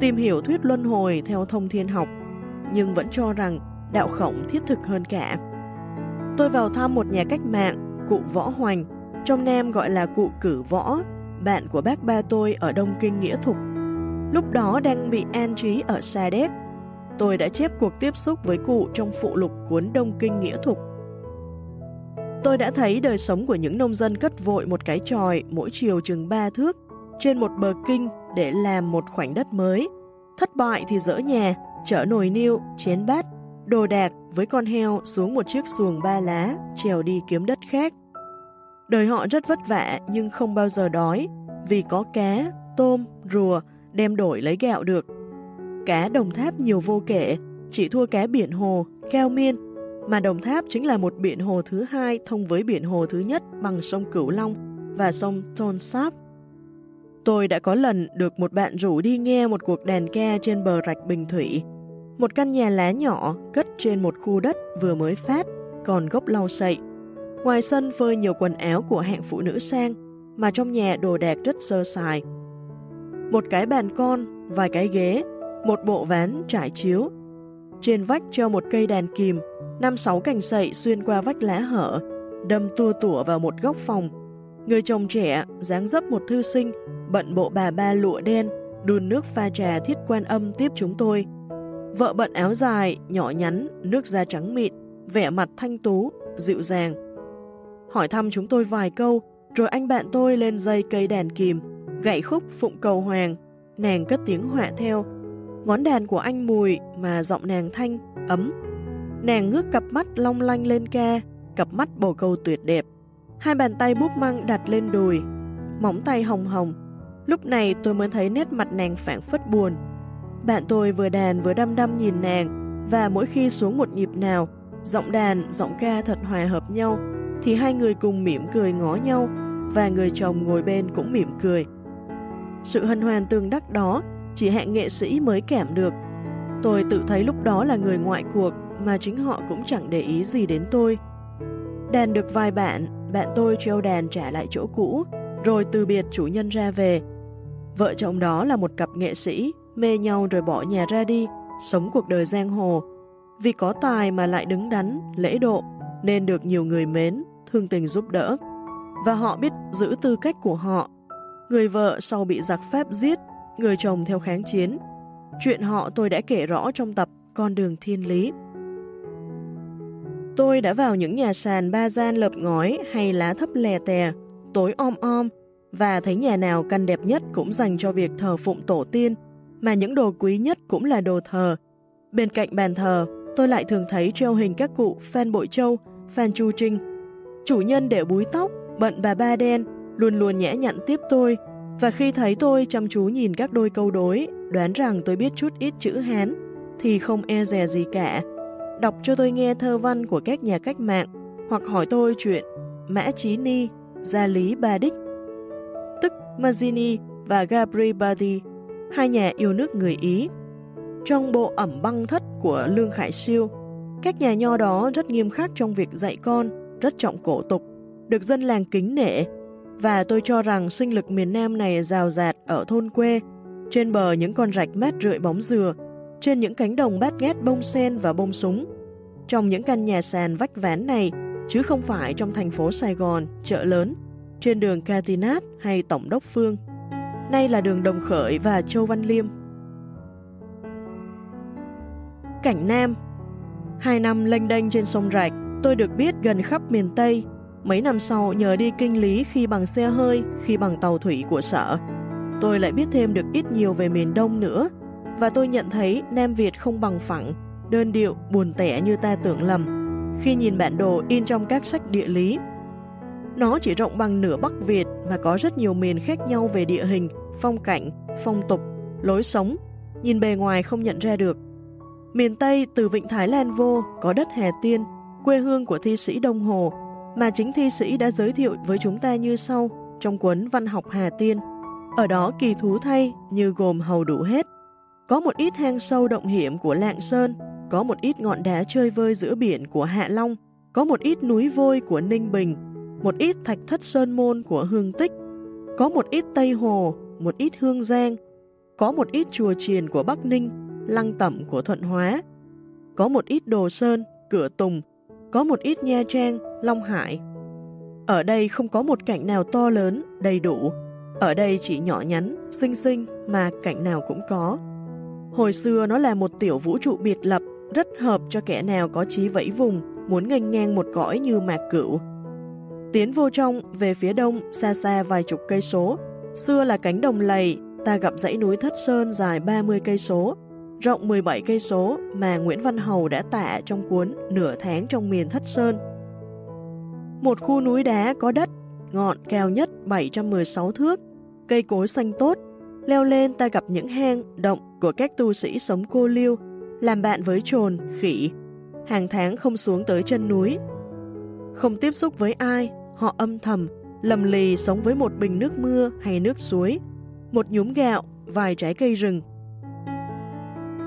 tìm hiểu thuyết luân hồi theo thông thiên học, nhưng vẫn cho rằng đạo khổng thiết thực hơn cả. Tôi vào thăm một nhà cách mạng, cụ Võ Hoành, trong Nam gọi là cụ Cử Võ, bạn của bác ba tôi ở Đông Kinh Nghĩa Thục. Lúc đó đang bị an trí ở Sa Đéc. Tôi đã chép cuộc tiếp xúc với cụ trong phụ lục cuốn Đông Kinh Nghĩa Thục. Tôi đã thấy đời sống của những nông dân cất vội một cái tròi mỗi chiều chừng ba thước trên một bờ kinh để làm một khoảnh đất mới. Thất bại thì dỡ nhà, chở nồi niêu, chén bát, đồ đạc với con heo xuống một chiếc xuồng ba lá, trèo đi kiếm đất khác. Đời họ rất vất vả nhưng không bao giờ đói, vì có cá, tôm, rùa đem đổi lấy gạo được. Cá đồng tháp nhiều vô kể, chỉ thua cá biển hồ, keo miên, mà Đồng Tháp chính là một biển hồ thứ hai thông với biển hồ thứ nhất bằng sông Cửu Long và sông Tôn Sáp. Tôi đã có lần được một bạn rủ đi nghe một cuộc đàn ca trên bờ rạch Bình Thủy. Một căn nhà lá nhỏ cất trên một khu đất vừa mới phát, còn gốc lau sậy. Ngoài sân phơi nhiều quần áo của hạng phụ nữ sang, mà trong nhà đồ đạc rất sơ sài. Một cái bàn con, vài cái ghế, một bộ ván trải chiếu. Trên vách treo một cây đàn kìm, năm sáu cành sậy xuyên qua vách lá hở, đâm tua tủa vào một góc phòng. Người chồng trẻ, dáng dấp một thư sinh, bận bộ bà ba lụa đen, đun nước pha trà thiết quan âm tiếp chúng tôi. Vợ bận áo dài, nhỏ nhắn, nước da trắng mịn, vẻ mặt thanh tú, dịu dàng. Hỏi thăm chúng tôi vài câu, rồi anh bạn tôi lên dây cây đàn kìm, gậy khúc phụng cầu hoàng, nàng cất tiếng họa theo. Ngón đàn của anh mùi mà giọng nàng thanh, ấm, Nàng ngước cặp mắt long lanh lên ca, cặp mắt bồ câu tuyệt đẹp. Hai bàn tay búp măng đặt lên đùi, móng tay hồng hồng. Lúc này tôi mới thấy nét mặt nàng phản phất buồn. Bạn tôi vừa đàn vừa đăm đăm nhìn nàng, và mỗi khi xuống một nhịp nào, giọng đàn, giọng ca thật hòa hợp nhau, thì hai người cùng mỉm cười ngó nhau, và người chồng ngồi bên cũng mỉm cười. Sự hân hoan tương đắc đó chỉ hạng nghệ sĩ mới cảm được. Tôi tự thấy lúc đó là người ngoại cuộc, mà chính họ cũng chẳng để ý gì đến tôi. Đàn được vài bạn, bạn tôi treo đàn trả lại chỗ cũ, rồi từ biệt chủ nhân ra về. Vợ chồng đó là một cặp nghệ sĩ, mê nhau rồi bỏ nhà ra đi, sống cuộc đời giang hồ. Vì có tài mà lại đứng đắn, lễ độ, nên được nhiều người mến, thương tình giúp đỡ. Và họ biết giữ tư cách của họ. Người vợ sau bị giặc phép giết, người chồng theo kháng chiến. Chuyện họ tôi đã kể rõ trong tập Con đường thiên lý. Tôi đã vào những nhà sàn ba gian lợp ngói hay lá thấp lè tè, tối om om, và thấy nhà nào căn đẹp nhất cũng dành cho việc thờ phụng tổ tiên, mà những đồ quý nhất cũng là đồ thờ. Bên cạnh bàn thờ, tôi lại thường thấy treo hình các cụ Phan Bội Châu, Phan Chu Trinh. Chủ nhân để búi tóc, bận bà ba đen, luôn luôn nhã nhặn tiếp tôi, và khi thấy tôi chăm chú nhìn các đôi câu đối, đoán rằng tôi biết chút ít chữ Hán, thì không e dè gì cả. Đọc cho tôi nghe thơ văn của các nhà cách mạng, hoặc hỏi tôi chuyện Mã Chí Ni, Gia Lý Ba Đích, tức Mazzini và gabri bardi, hai nhà yêu nước người Ý. Trong bộ ẩm băng thất của Lương Khải Siêu, các nhà nho đó rất nghiêm khắc trong việc dạy con, rất trọng cổ tục, được dân làng kính nể, và tôi cho rằng sinh lực miền Nam này rào rạt ở thôn quê, trên bờ những con rạch mát rượi bóng dừa, trên những cánh đồng bát ngát bông sen và bông súng. Trong những căn nhà sàn vách ván này, chứ không phải trong thành phố Sài Gòn, chợ lớn, trên đường Catinat hay Tổng đốc Phương. Nay là đường Đồng Khởi và Châu Văn Liêm. Cảnh Nam Hai năm lênh đênh trên sông Rạch, tôi được biết gần khắp miền Tây. Mấy năm sau nhờ đi kinh lý khi bằng xe hơi, khi bằng tàu thủy của sở. Tôi lại biết thêm được ít nhiều về miền Đông nữa, và tôi nhận thấy Nam Việt không bằng phẳng, đơn điệu, buồn tẻ như ta tưởng lầm, khi nhìn bản đồ in trong các sách địa lý. Nó chỉ rộng bằng nửa Bắc Việt mà có rất nhiều miền khác nhau về địa hình, phong cảnh, phong tục, lối sống, nhìn bề ngoài không nhận ra được. Miền Tây từ Vịnh Thái Lan vô có đất Hà Tiên, quê hương của thi sĩ Đông Hồ, mà chính thi sĩ đã giới thiệu với chúng ta như sau trong cuốn Văn học Hà Tiên. Ở đó kỳ thú thay như gồm hầu đủ hết. Có một ít hang sâu động hiểm của Lạng Sơn, có một ít ngọn đá chơi vơi giữa biển của Hạ Long, có một ít núi vôi của Ninh Bình, một ít thạch thất sơn môn của Hương Tích, có một ít Tây Hồ, một ít Hương Giang, có một ít chùa triền của Bắc Ninh, lăng tẩm của Thuận Hóa, có một ít Đồ Sơn, Cửa Tùng, có một ít Nha Trang, Long Hải. Ở đây không có một cảnh nào to lớn, đầy đủ, ở đây chỉ nhỏ nhắn, xinh xinh mà cảnh nào cũng có. Hồi xưa nó là một tiểu vũ trụ biệt lập, rất hợp cho kẻ nào có trí vẫy vùng, muốn nghênh ngang một cõi như mạc cửu. Tiến vô trong, về phía đông, xa xa vài chục cây số, xưa là cánh đồng lầy, ta gặp dãy núi Thất Sơn dài 30 cây số, rộng 17 cây số mà Nguyễn Văn Hầu đã tả trong cuốn Nửa tháng trong miền Thất Sơn. Một khu núi đá có đất, ngọn cao nhất 716 thước, cây cối xanh tốt, leo lên ta gặp những hang, động của các tu sĩ sống cô liêu, làm bạn với trồn, khỉ, hàng tháng không xuống tới chân núi. Không tiếp xúc với ai, họ âm thầm, lầm lì sống với một bình nước mưa hay nước suối, một nhúm gạo, vài trái cây rừng.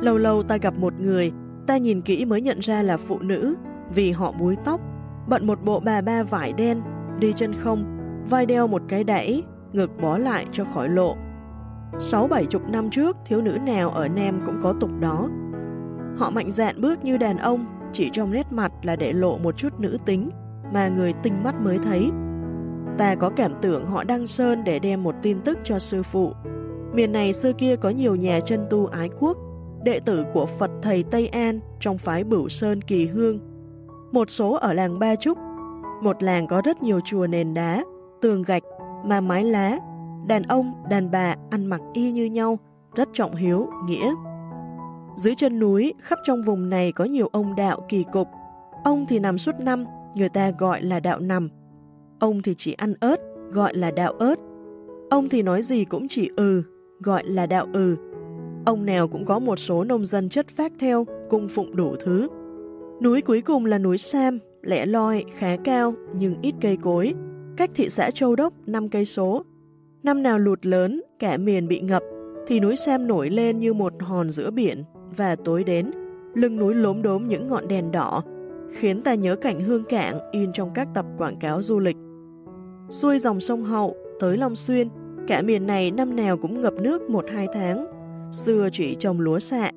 Lâu lâu ta gặp một người, ta nhìn kỹ mới nhận ra là phụ nữ, vì họ búi tóc, bận một bộ bà ba vải đen, đi chân không, vai đeo một cái đẩy, ngực bó lại cho khỏi lộ. Sáu bảy chục năm trước, thiếu nữ nào ở Nam cũng có tục đó. Họ mạnh dạn bước như đàn ông, chỉ trong nét mặt là để lộ một chút nữ tính, mà người tinh mắt mới thấy. Ta có cảm tưởng họ đăng sơn để đem một tin tức cho sư phụ. Miền này xưa kia có nhiều nhà chân tu ái quốc, đệ tử của Phật Thầy Tây An trong phái Bửu Sơn Kỳ Hương. Một số ở làng Ba Trúc, một làng có rất nhiều chùa nền đá, tường gạch, mà mái lá, đàn ông, đàn bà ăn mặc y như nhau, rất trọng hiếu, nghĩa. Dưới chân núi, khắp trong vùng này có nhiều ông đạo kỳ cục. Ông thì nằm suốt năm, người ta gọi là đạo nằm. Ông thì chỉ ăn ớt, gọi là đạo ớt. Ông thì nói gì cũng chỉ ừ, gọi là đạo ừ. Ông nào cũng có một số nông dân chất phát theo, cung phụng đủ thứ. Núi cuối cùng là núi Sam, lẻ loi, khá cao nhưng ít cây cối, cách thị xã Châu Đốc 5 cây số. Năm nào lụt lớn, cả miền bị ngập, thì núi Sam nổi lên như một hòn giữa biển, và tối đến, lưng núi lốm đốm những ngọn đèn đỏ, khiến ta nhớ cảnh hương cảng in trong các tập quảng cáo du lịch. Xuôi dòng sông Hậu, tới Long Xuyên, cả miền này năm nào cũng ngập nước một hai tháng. xưa chỉ trồng lúa xạ.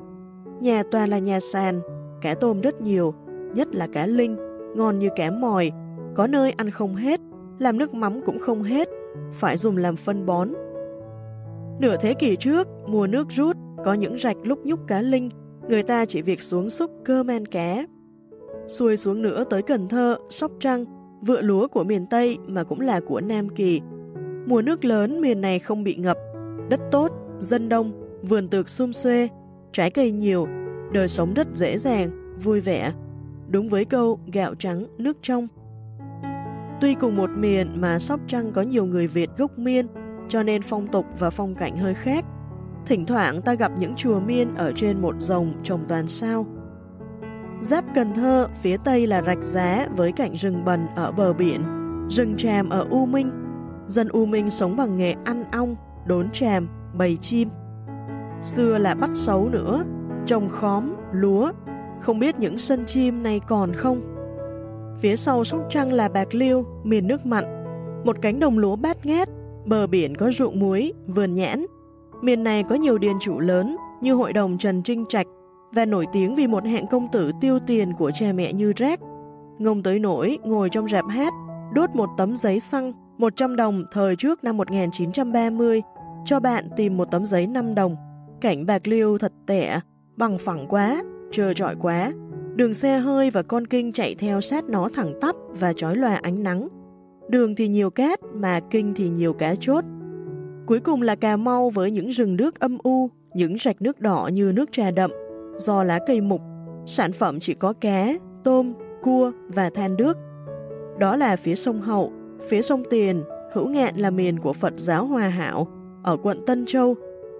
Nhà toàn là nhà sàn, cá tôm rất nhiều, nhất là cá linh, ngon như cá mòi, có nơi ăn không hết, làm nước mắm cũng không hết, phải dùng làm phân bón. Nửa thế kỷ trước, mùa nước rút, có những rạch lúc nhúc cá linh, người ta chỉ việc xuống xúc cơ men cá. Xuôi xuống nữa tới Cần Thơ, Sóc Trăng, vựa lúa của miền Tây mà cũng là của Nam Kỳ. Mùa nước lớn miền này không bị ngập, đất tốt, dân đông, vườn tược sum xuê, trái cây nhiều, đời sống rất dễ dàng, vui vẻ. Đúng với câu gạo trắng, nước trong. Tuy cùng một miền mà Sóc Trăng có nhiều người Việt gốc miên, cho nên phong tục và phong cảnh hơi khác. Thỉnh thoảng ta gặp những chùa miên ở trên một rồng trồng toàn sao. Giáp Cần Thơ, phía tây là rạch giá với cảnh rừng bần ở bờ biển, rừng tràm ở U Minh. Dân U Minh sống bằng nghề ăn ong, đốn tràm, bầy chim. Xưa là bắt sấu nữa, trồng khóm, lúa, không biết những sân chim này còn không. Phía sau Sóc Trăng là Bạc Liêu, miền nước mặn, một cánh đồng lúa bát ngát, bờ biển có ruộng muối, vườn nhãn. Miền này có nhiều điền chủ lớn như hội đồng Trần Trinh Trạch và nổi tiếng vì một hạng công tử tiêu tiền của cha mẹ như rác. Ngông tới nổi ngồi trong rạp hát, đốt một tấm giấy xăng 100 đồng thời trước năm 1930, cho bạn tìm một tấm giấy 5 đồng. Cảnh bạc liêu thật tẻ, bằng phẳng quá, trơ trọi quá. Đường xe hơi và con kinh chạy theo sát nó thẳng tắp và trói loà ánh nắng. Đường thì nhiều cát mà kinh thì nhiều cá chốt. Cuối cùng là Cà Mau với những rừng nước âm u, những rạch nước đỏ như nước trà đậm, do lá cây mục. Sản phẩm chỉ có cá, tôm, cua và than nước. Đó là phía sông Hậu, phía sông Tiền, hữu ngạn là miền của Phật giáo Hòa Hảo, ở quận Tân Châu.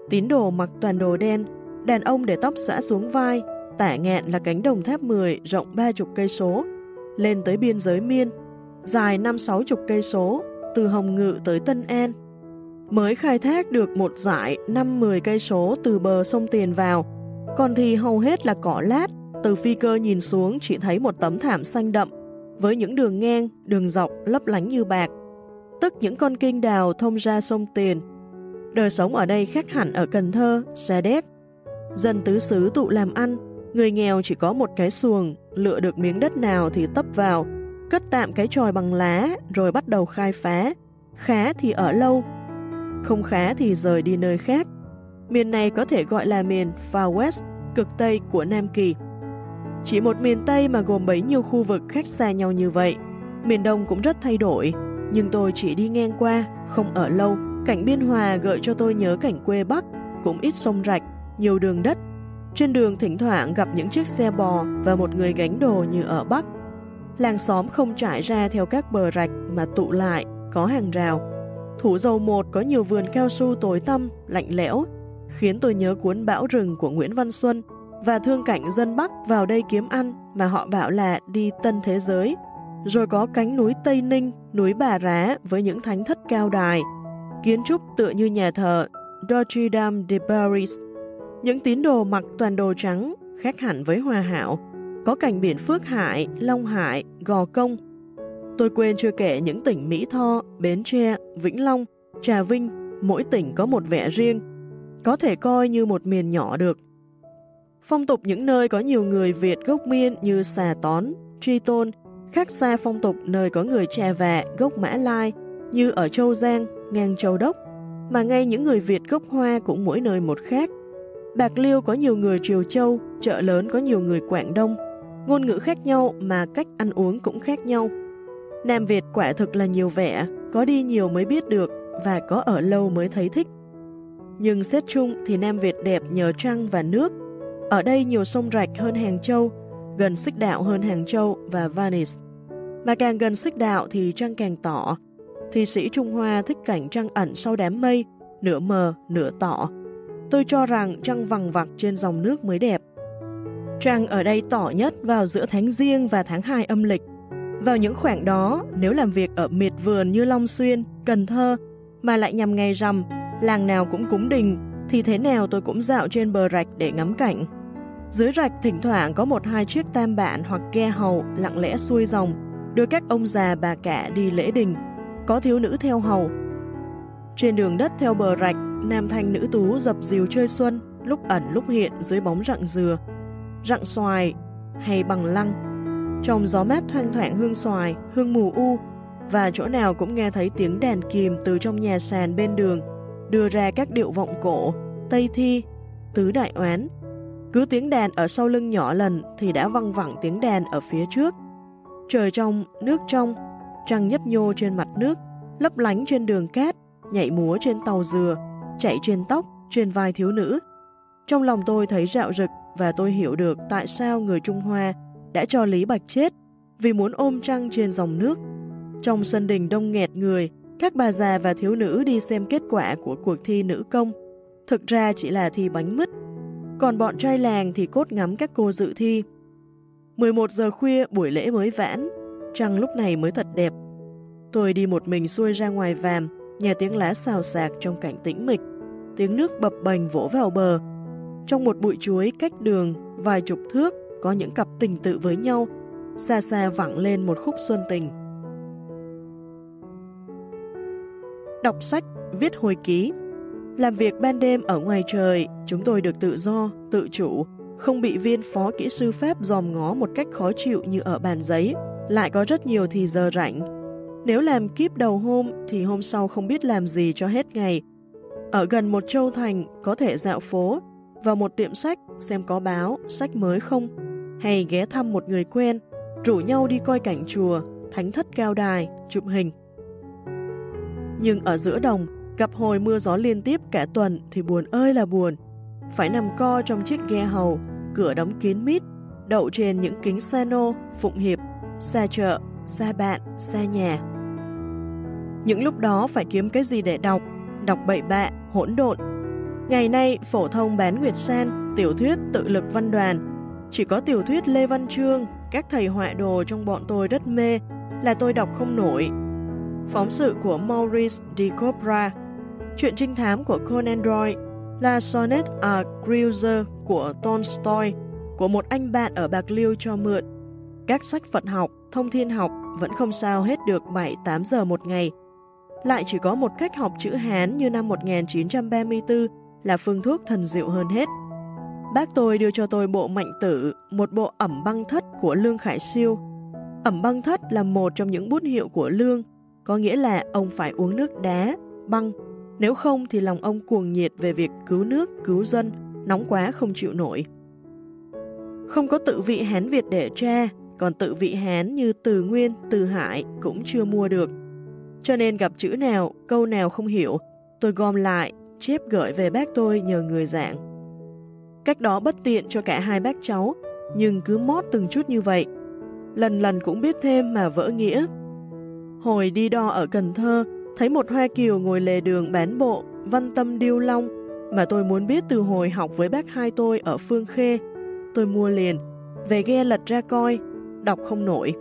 Tín đồ mặc toàn đồ đen, đàn ông để tóc xõa xuống vai, tả ngạn là cánh đồng tháp 10 rộng 30 cây số, lên tới biên giới miên, dài 5-60 cây số, từ Hồng Ngự tới Tân An. Mới khai thác được một dải 5-10 cây số từ bờ sông Tiền vào, còn thì hầu hết là cỏ lát, từ phi cơ nhìn xuống chỉ thấy một tấm thảm xanh đậm, với những đường ngang, đường dọc lấp lánh như bạc. Tức những con kinh đào thông ra sông Tiền. Đời sống ở đây khác hẳn ở Cần Thơ, Sa Đéc. Dân tứ xứ tụ làm ăn, người nghèo chỉ có một cái xuồng, lựa được miếng đất nào thì tấp vào, cất tạm cái tròi bằng lá rồi bắt đầu khai phá. Khá thì ở lâu, không khá thì rời đi nơi khác. Miền này có thể gọi là miền Far West, cực Tây của Nam Kỳ. Chỉ một miền Tây mà gồm bấy nhiêu khu vực khác xa nhau như vậy. Miền Đông cũng rất thay đổi, nhưng tôi chỉ đi ngang qua, không ở lâu. Cảnh biên hòa gợi cho tôi nhớ cảnh quê Bắc, cũng ít sông rạch, nhiều đường đất. Trên đường thỉnh thoảng gặp những chiếc xe bò và một người gánh đồ như ở Bắc. Làng xóm không trải ra theo các bờ rạch mà tụ lại, có hàng rào. Thủ dầu một có nhiều vườn cao su tối tăm, lạnh lẽo, khiến tôi nhớ cuốn Bão rừng của Nguyễn Văn Xuân và thương cảnh dân Bắc vào đây kiếm ăn mà họ bảo là đi tân thế giới. Rồi có cánh núi Tây Ninh, núi Bà Rá với những thánh thất cao đài, kiến trúc tựa như nhà thờ Notre Dame de Paris. Những tín đồ mặc toàn đồ trắng, khác hẳn với Hòa Hảo, có cảnh biển Phước Hải, Long Hải, Gò Công. Tôi quên chưa kể những tỉnh Mỹ Tho, Bến Tre, Vĩnh Long, Trà Vinh, mỗi tỉnh có một vẻ riêng, có thể coi như một miền nhỏ được. Phong tục những nơi có nhiều người Việt gốc miên như Xà Tón, Tri Tôn, khác xa phong tục nơi có người Trà Vạ gốc Mã Lai như ở Châu Giang, ngang Châu Đốc, mà ngay những người Việt gốc Hoa cũng mỗi nơi một khác. Bạc Liêu có nhiều người Triều Châu, chợ lớn có nhiều người Quảng Đông, ngôn ngữ khác nhau mà cách ăn uống cũng khác nhau. Nam Việt quả thực là nhiều vẻ, có đi nhiều mới biết được và có ở lâu mới thấy thích. Nhưng xét chung thì Nam Việt đẹp nhờ trăng và nước. Ở đây nhiều sông rạch hơn Hàng Châu, gần xích đạo hơn Hàng Châu và Venice. Mà càng gần xích đạo thì trăng càng tỏ. Thi sĩ Trung Hoa thích cảnh trăng ẩn sau đám mây, nửa mờ, nửa tỏ. Tôi cho rằng trăng vằng vặc trên dòng nước mới đẹp. Trăng ở đây tỏ nhất vào giữa tháng riêng và tháng 2 âm lịch. Vào những khoảng đó, nếu làm việc ở miệt vườn như Long Xuyên, Cần Thơ, mà lại nhằm ngày rằm làng nào cũng cúng đình, thì thế nào tôi cũng dạo trên bờ rạch để ngắm cảnh. Dưới rạch thỉnh thoảng có một hai chiếc tam bạn hoặc ghe hầu lặng lẽ xuôi dòng, đưa các ông già bà cả đi lễ đình, có thiếu nữ theo hầu. Trên đường đất theo bờ rạch, nam thanh nữ tú dập dìu chơi xuân, lúc ẩn lúc hiện dưới bóng rặng dừa, rặng xoài hay bằng lăng. Trong gió mát thoang thoảng hương xoài, hương mù u, và chỗ nào cũng nghe thấy tiếng đàn kìm từ trong nhà sàn bên đường, đưa ra các điệu vọng cổ, tây thi, tứ đại oán. Cứ tiếng đàn ở sau lưng nhỏ lần thì đã văng vẳng tiếng đàn ở phía trước. Trời trong, nước trong, trăng nhấp nhô trên mặt nước, lấp lánh trên đường cát, nhảy múa trên tàu dừa, chạy trên tóc, trên vai thiếu nữ. Trong lòng tôi thấy rạo rực và tôi hiểu được tại sao người Trung Hoa đã cho Lý Bạch chết vì muốn ôm trăng trên dòng nước. Trong sân đình đông nghẹt người, các bà già và thiếu nữ đi xem kết quả của cuộc thi nữ công. Thực ra chỉ là thi bánh mứt. Còn bọn trai làng thì cốt ngắm các cô dự thi. 11 giờ khuya buổi lễ mới vãn, trăng lúc này mới thật đẹp. Tôi đi một mình xuôi ra ngoài vàm, nghe tiếng lá xào xạc trong cảnh tĩnh mịch, tiếng nước bập bềnh vỗ vào bờ. Trong một bụi chuối cách đường vài chục thước có những cặp tình tự với nhau, xa xa vẳng lên một khúc xuân tình. Đọc sách, viết hồi ký Làm việc ban đêm ở ngoài trời, chúng tôi được tự do, tự chủ, không bị viên phó kỹ sư phép dòm ngó một cách khó chịu như ở bàn giấy, lại có rất nhiều thì giờ rảnh nếu làm kíp đầu hôm thì hôm sau không biết làm gì cho hết ngày. Ở gần một châu thành có thể dạo phố, vào một tiệm sách xem có báo, sách mới không, hay ghé thăm một người quen, rủ nhau đi coi cảnh chùa, thánh thất cao đài, chụp hình. Nhưng ở giữa đồng, gặp hồi mưa gió liên tiếp cả tuần thì buồn ơi là buồn. Phải nằm co trong chiếc ghe hầu, cửa đóng kín mít, đậu trên những kính xe nô, phụng hiệp, xa chợ, xa bạn, xa nhà. Những lúc đó phải kiếm cái gì để đọc, đọc bậy bạ, hỗn độn. Ngày nay, phổ thông bán Nguyệt San, tiểu thuyết tự lực văn đoàn, chỉ có tiểu thuyết Lê Văn Trương, các thầy họa đồ trong bọn tôi rất mê, là tôi đọc không nổi. Phóng sự của Maurice de Cobra, chuyện trinh thám của Conan Doyle, là Sonnet à Cruiser của Tolstoy, của một anh bạn ở Bạc Liêu cho mượn. Các sách Phật học, thông thiên học vẫn không sao hết được 7-8 giờ một ngày, lại chỉ có một cách học chữ Hán như năm 1934 là phương thuốc thần diệu hơn hết. Bác tôi đưa cho tôi bộ mạnh tử, một bộ ẩm băng thất của Lương Khải Siêu. Ẩm băng thất là một trong những bút hiệu của Lương, có nghĩa là ông phải uống nước đá, băng, nếu không thì lòng ông cuồng nhiệt về việc cứu nước, cứu dân, nóng quá không chịu nổi. Không có tự vị Hán Việt để tra, còn tự vị Hán như Từ Nguyên, Từ Hải cũng chưa mua được. Cho nên gặp chữ nào, câu nào không hiểu, tôi gom lại, chép gửi về bác tôi nhờ người giảng. Cách đó bất tiện cho cả hai bác cháu, nhưng cứ mót từng chút như vậy. Lần lần cũng biết thêm mà vỡ nghĩa. Hồi đi đo ở Cần Thơ, thấy một hoa kiều ngồi lề đường bán bộ, văn tâm điêu long, mà tôi muốn biết từ hồi học với bác hai tôi ở Phương Khê. Tôi mua liền, về ghe lật ra coi, đọc không nổi.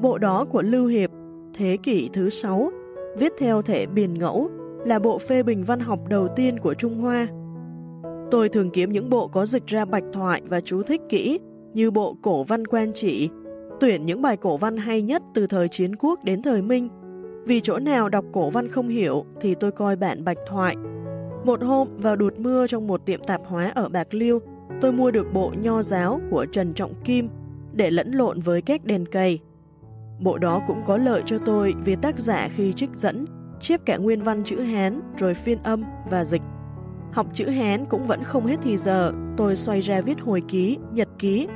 Bộ đó của Lưu Hiệp thế kỷ thứ 6, viết theo thể biền ngẫu, là bộ phê bình văn học đầu tiên của Trung Hoa. Tôi thường kiếm những bộ có dịch ra bạch thoại và chú thích kỹ, như bộ cổ văn quan trị, tuyển những bài cổ văn hay nhất từ thời chiến quốc đến thời Minh. Vì chỗ nào đọc cổ văn không hiểu thì tôi coi bản bạch thoại. Một hôm vào đụt mưa trong một tiệm tạp hóa ở Bạc Liêu, tôi mua được bộ nho giáo của Trần Trọng Kim để lẫn lộn với các đèn cầy. Bộ đó cũng có lợi cho tôi vì tác giả khi trích dẫn, chép cả nguyên văn chữ Hán rồi phiên âm và dịch. Học chữ Hán cũng vẫn không hết thì giờ, tôi xoay ra viết hồi ký, nhật ký.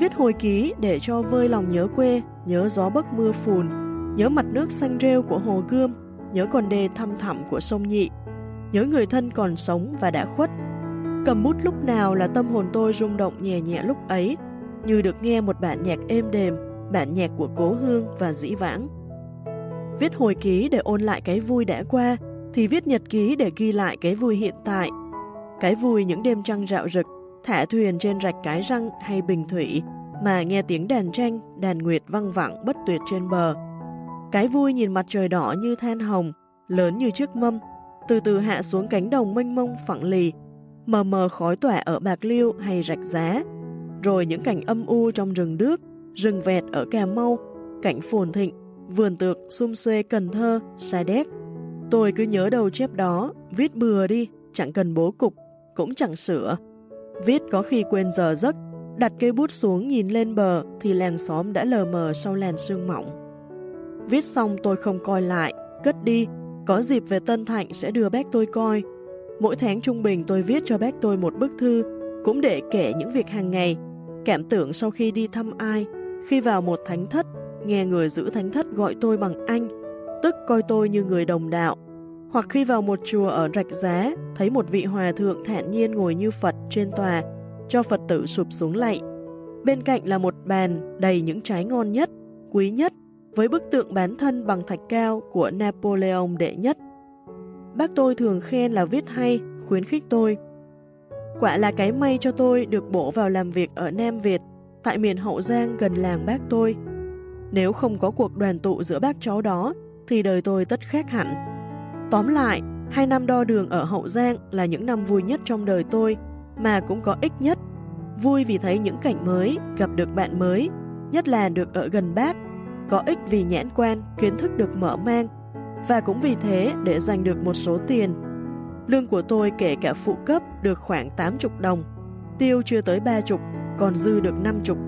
Viết hồi ký để cho vơi lòng nhớ quê, nhớ gió bấc mưa phùn, nhớ mặt nước xanh rêu của hồ Gươm, nhớ con đê thăm thẳm của sông Nhị, nhớ người thân còn sống và đã khuất. Cầm bút lúc nào là tâm hồn tôi rung động nhẹ nhẹ lúc ấy, như được nghe một bản nhạc êm đềm, bản nhạc của cố hương và dĩ vãng. Viết hồi ký để ôn lại cái vui đã qua, thì viết nhật ký để ghi lại cái vui hiện tại. Cái vui những đêm trăng rạo rực, thả thuyền trên rạch cái răng hay bình thủy, mà nghe tiếng đàn tranh, đàn nguyệt văng vẳng bất tuyệt trên bờ. Cái vui nhìn mặt trời đỏ như than hồng, lớn như chiếc mâm, từ từ hạ xuống cánh đồng mênh mông phẳng lì, mờ mờ khói tỏa ở Bạc Liêu hay rạch giá, rồi những cảnh âm u trong rừng đước, rừng vẹt ở Cà Mau, cảnh phồn thịnh, vườn tược, xung xuê Cần Thơ, Sa Đéc. Tôi cứ nhớ đầu chép đó, viết bừa đi, chẳng cần bố cục, cũng chẳng sửa. Viết có khi quên giờ giấc, đặt cây bút xuống nhìn lên bờ thì làng xóm đã lờ mờ sau làn sương mỏng. Viết xong tôi không coi lại, cất đi, có dịp về Tân Thạnh sẽ đưa bác tôi coi. Mỗi tháng trung bình tôi viết cho bác tôi một bức thư, cũng để kể những việc hàng ngày, cảm tưởng sau khi đi thăm ai, khi vào một thánh thất, nghe người giữ thánh thất gọi tôi bằng anh, tức coi tôi như người đồng đạo, hoặc khi vào một chùa ở Rạch Giá, thấy một vị hòa thượng thản nhiên ngồi như Phật trên tòa, cho Phật tử sụp xuống lạy. Bên cạnh là một bàn đầy những trái ngon nhất, quý nhất, với bức tượng bán thân bằng thạch cao của Napoleon đệ nhất. Bác tôi thường khen là viết hay, khuyến khích tôi. Quả là cái may cho tôi được bổ vào làm việc ở Nam Việt, tại miền Hậu Giang gần làng bác tôi. Nếu không có cuộc đoàn tụ giữa bác cháu đó, thì đời tôi tất khác hẳn. Tóm lại, hai năm đo đường ở Hậu Giang là những năm vui nhất trong đời tôi, mà cũng có ích nhất. Vui vì thấy những cảnh mới, gặp được bạn mới, nhất là được ở gần bác, có ích vì nhãn quan, kiến thức được mở mang, và cũng vì thế để giành được một số tiền. Lương của tôi kể cả phụ cấp được khoảng 80 đồng, tiêu chưa tới 30, còn dư được năm chục.